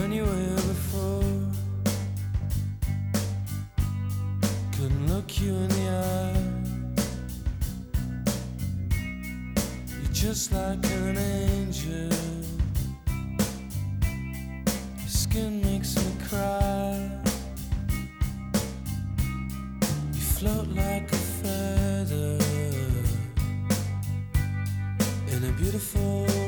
when you were before. Couldn't look you in the eye. You're just like an angel. Your skin makes me cry. You float like a feather in a beautiful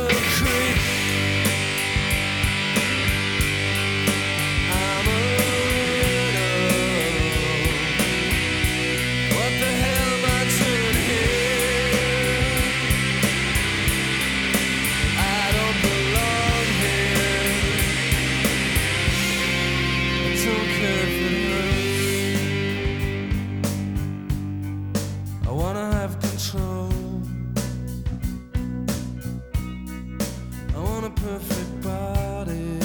don't care. I wanna have control. I want a perfect body.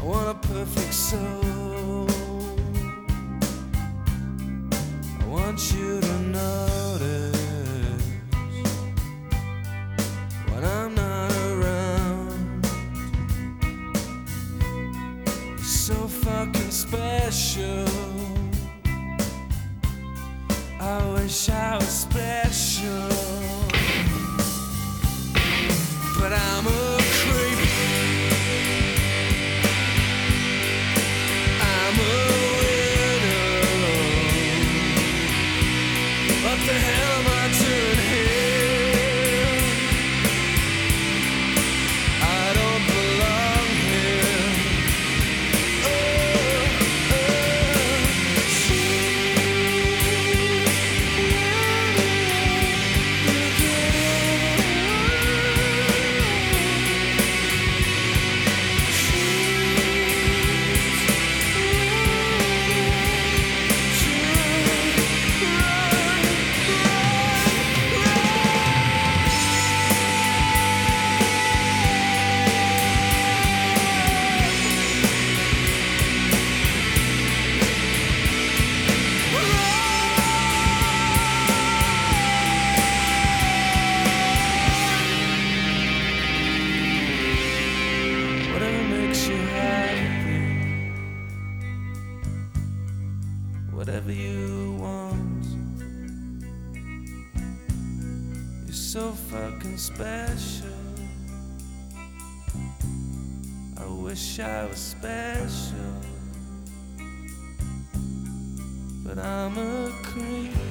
I want a perfect soul. I want you to so fucking special. I wish I was special. But I'm a creep. I'm a widow. What the hell am I so fucking special. I wish I was special, but I'm a creep.